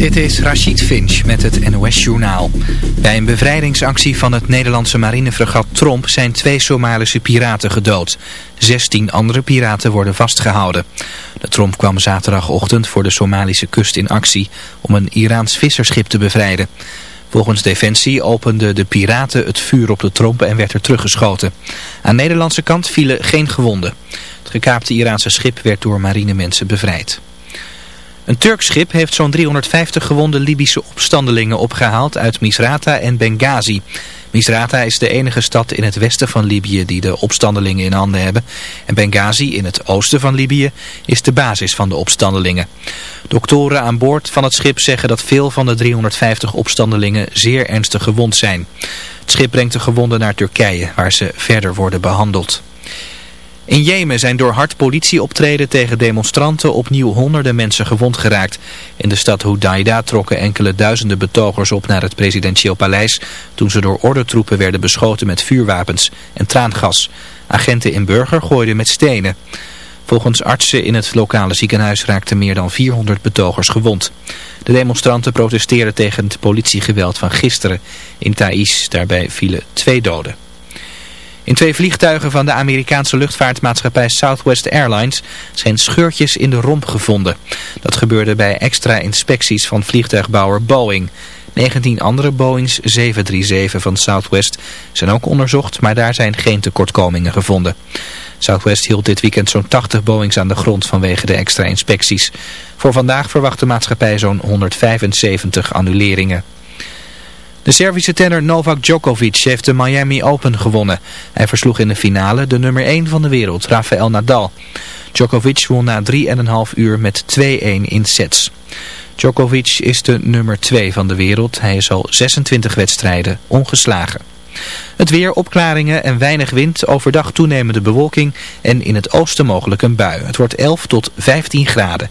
Dit is Rachid Finch met het NOS-journaal. Bij een bevrijdingsactie van het Nederlandse marinefregat Tromp zijn twee Somalische piraten gedood. Zestien andere piraten worden vastgehouden. De Tromp kwam zaterdagochtend voor de Somalische kust in actie om een Iraans visserschip te bevrijden. Volgens Defensie openden de piraten het vuur op de Tromp en werd er teruggeschoten. Aan de Nederlandse kant vielen geen gewonden. Het gekaapte Iraanse schip werd door marinemensen bevrijd. Een Turks schip heeft zo'n 350 gewonde Libische opstandelingen opgehaald uit Misrata en Benghazi. Misrata is de enige stad in het westen van Libië die de opstandelingen in handen hebben. En Benghazi in het oosten van Libië is de basis van de opstandelingen. Doktoren aan boord van het schip zeggen dat veel van de 350 opstandelingen zeer ernstig gewond zijn. Het schip brengt de gewonden naar Turkije waar ze verder worden behandeld. In Jemen zijn door hard politieoptreden tegen demonstranten opnieuw honderden mensen gewond geraakt. In de stad Hudaida trokken enkele duizenden betogers op naar het presidentieel paleis toen ze door ordentroepen werden beschoten met vuurwapens en traangas. Agenten in Burger gooiden met stenen. Volgens artsen in het lokale ziekenhuis raakten meer dan 400 betogers gewond. De demonstranten protesteerden tegen het politiegeweld van gisteren in Thais. Daarbij vielen twee doden. In twee vliegtuigen van de Amerikaanse luchtvaartmaatschappij Southwest Airlines zijn scheurtjes in de romp gevonden. Dat gebeurde bij extra inspecties van vliegtuigbouwer Boeing. 19 andere Boeings 737 van Southwest zijn ook onderzocht, maar daar zijn geen tekortkomingen gevonden. Southwest hield dit weekend zo'n 80 Boeings aan de grond vanwege de extra inspecties. Voor vandaag verwacht de maatschappij zo'n 175 annuleringen. De Servische tenor Novak Djokovic heeft de Miami Open gewonnen. Hij versloeg in de finale de nummer 1 van de wereld, Rafael Nadal. Djokovic won na 3,5 uur met 2-1 in sets. Djokovic is de nummer 2 van de wereld. Hij is al 26 wedstrijden ongeslagen. Het weer, opklaringen en weinig wind, overdag toenemende bewolking en in het oosten mogelijk een bui. Het wordt 11 tot 15 graden.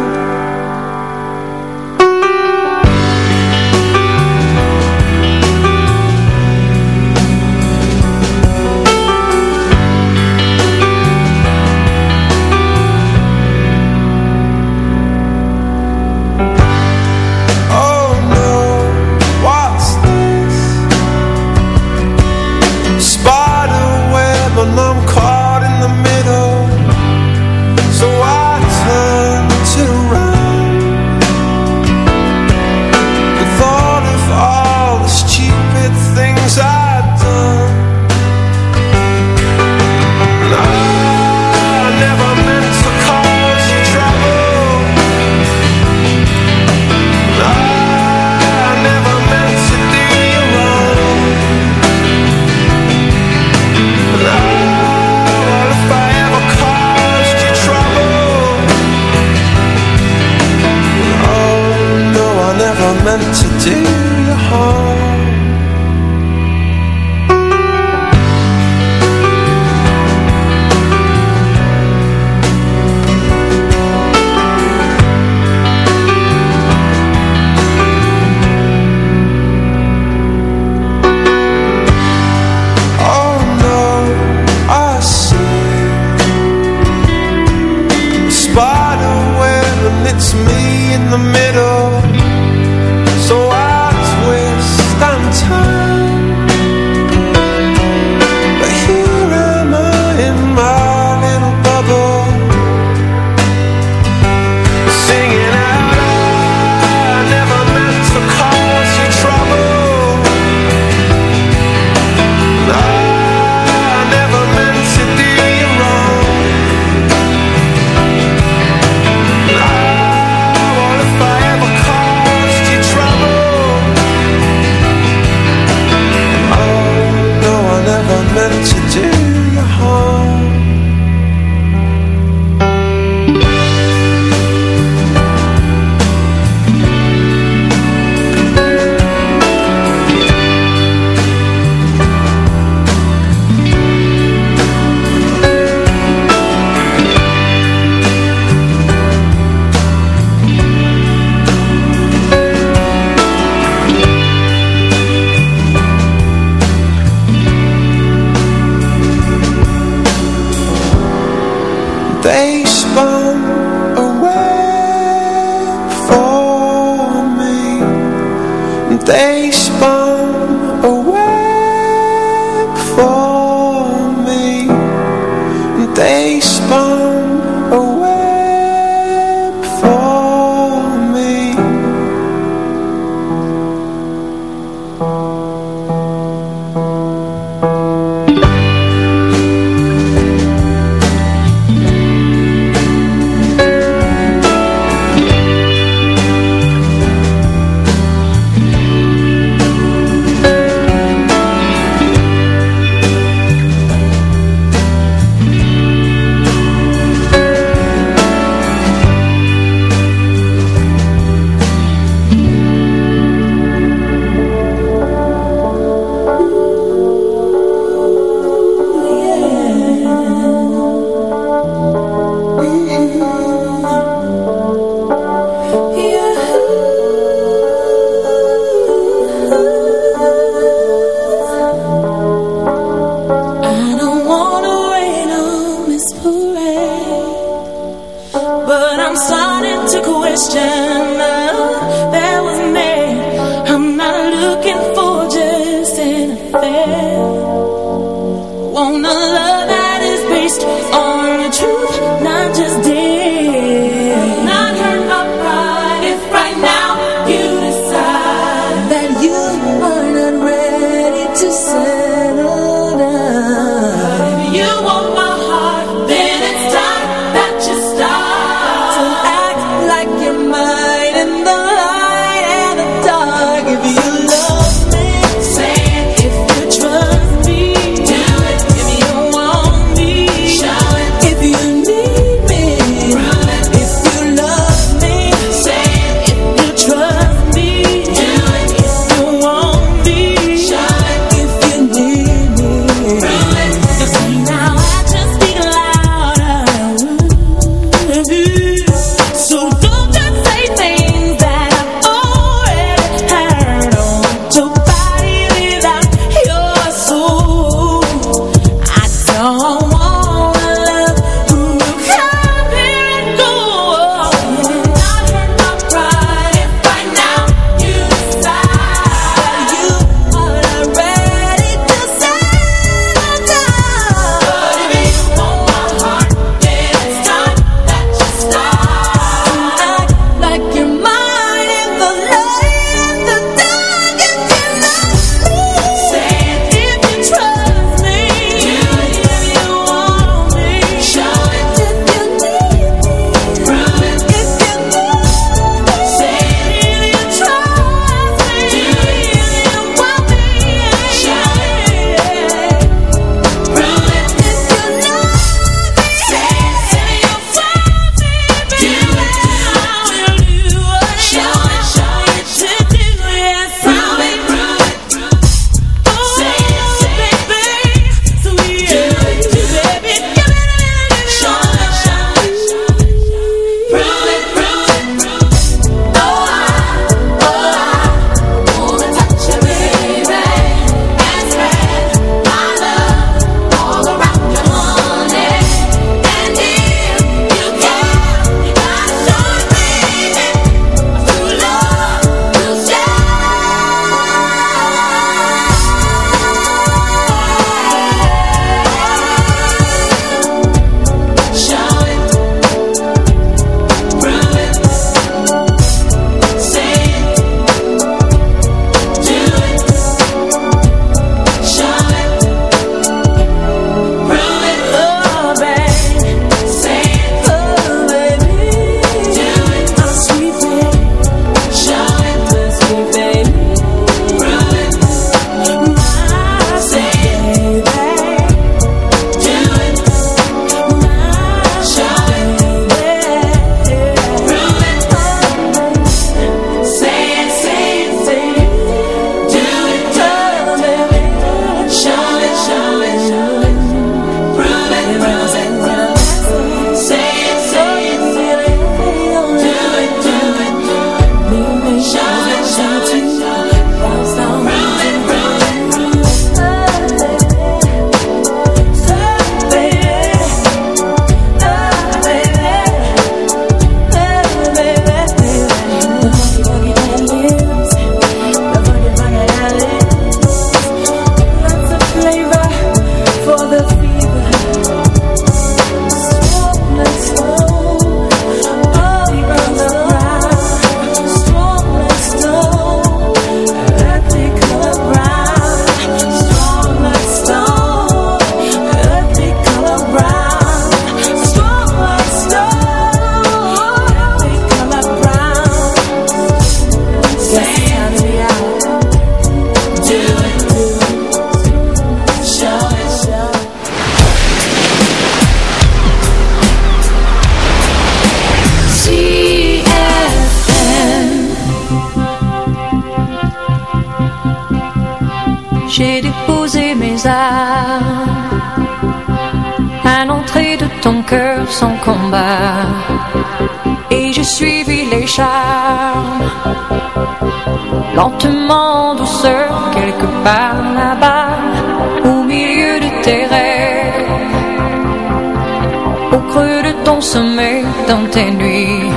dans tes nuits.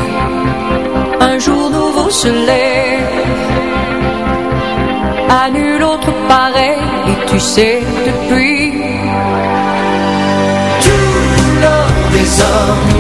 Un jour nouveau se lève, à nul autre pareil, et tu sais depuis. Des hommes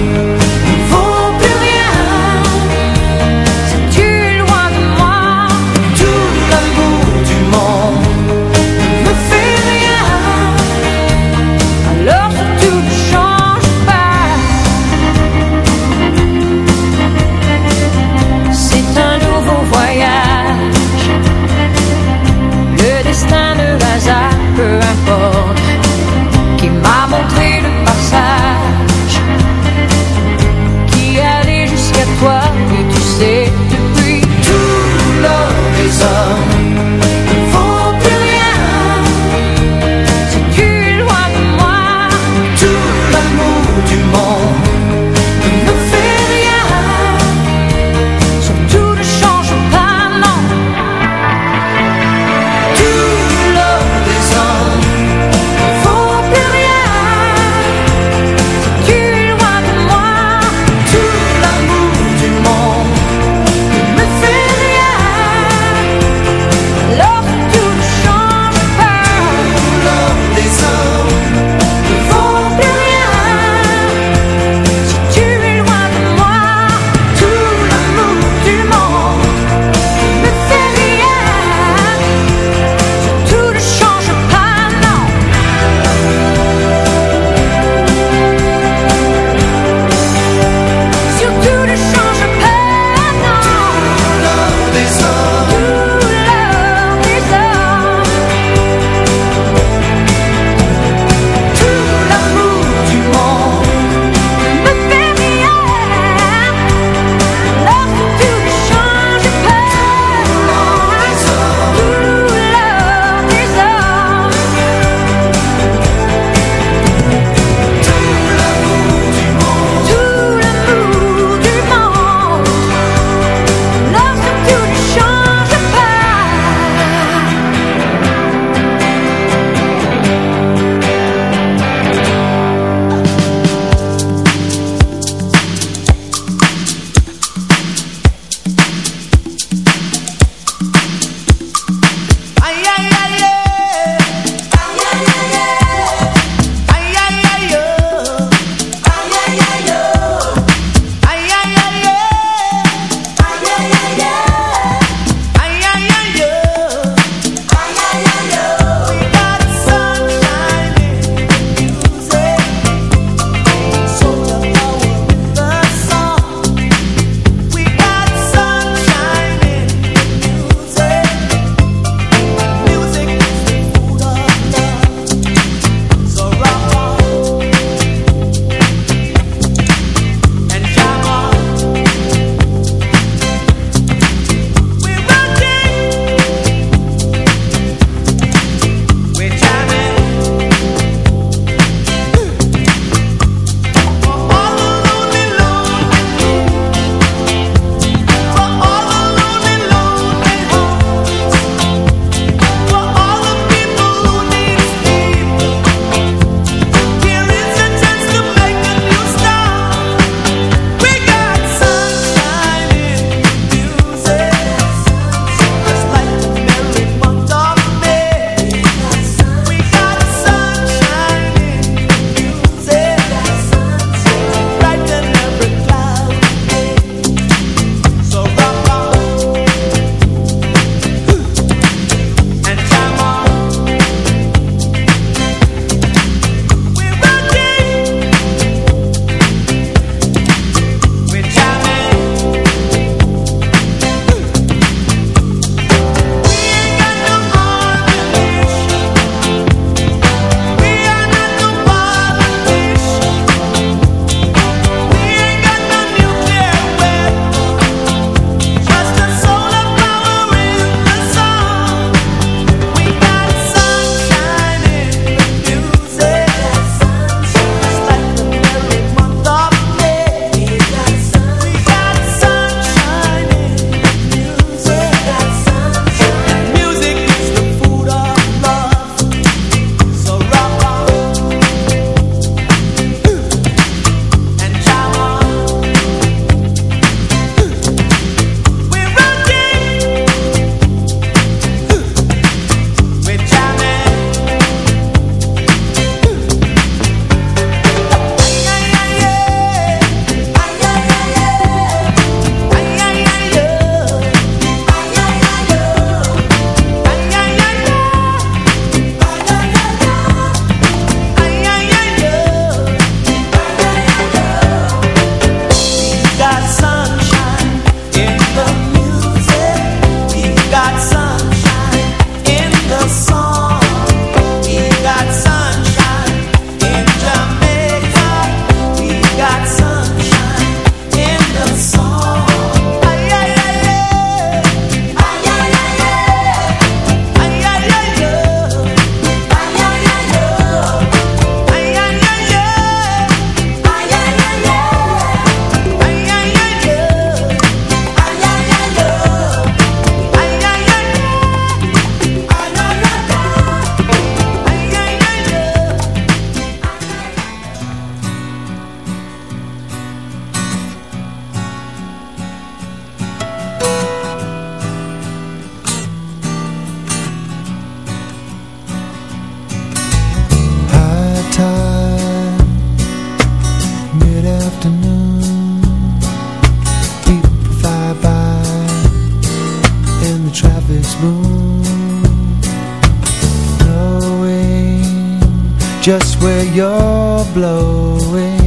you're blowing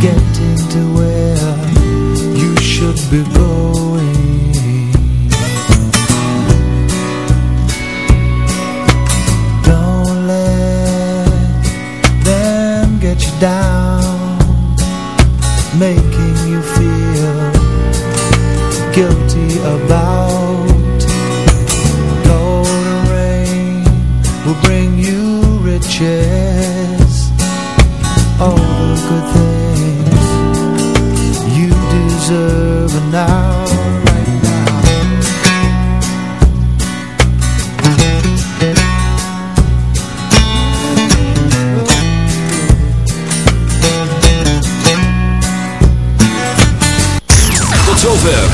Getting to where you should be going. Don't let them get you down. Making